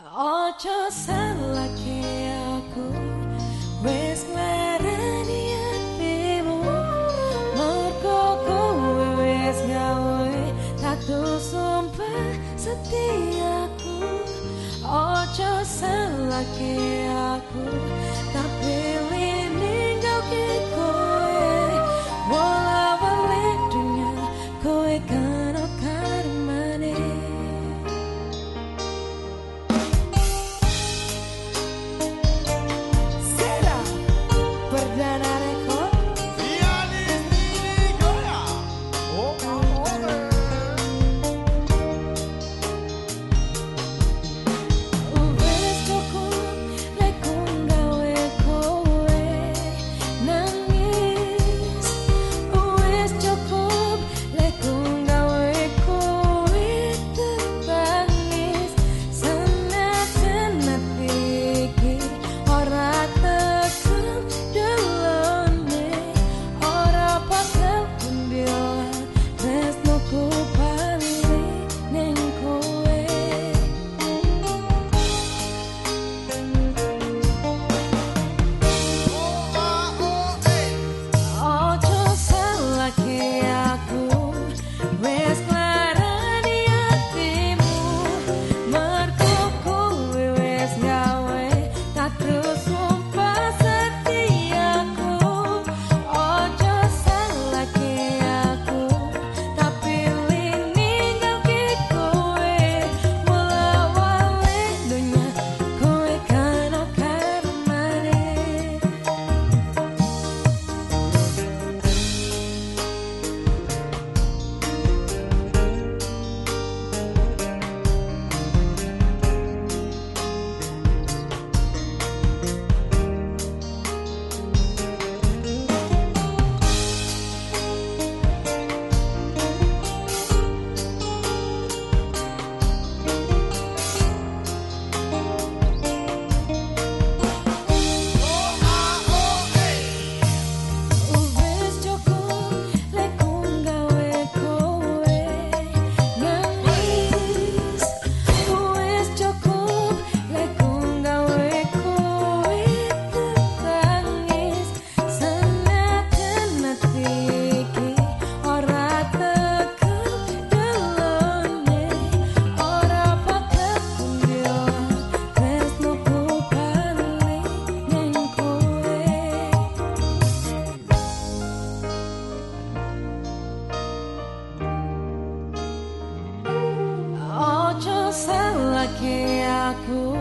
Ojo salahke aku wis nglarani atimu Mergo kowe wis gawe tato sumpah setiaku Ojo salahke aku tapi que aku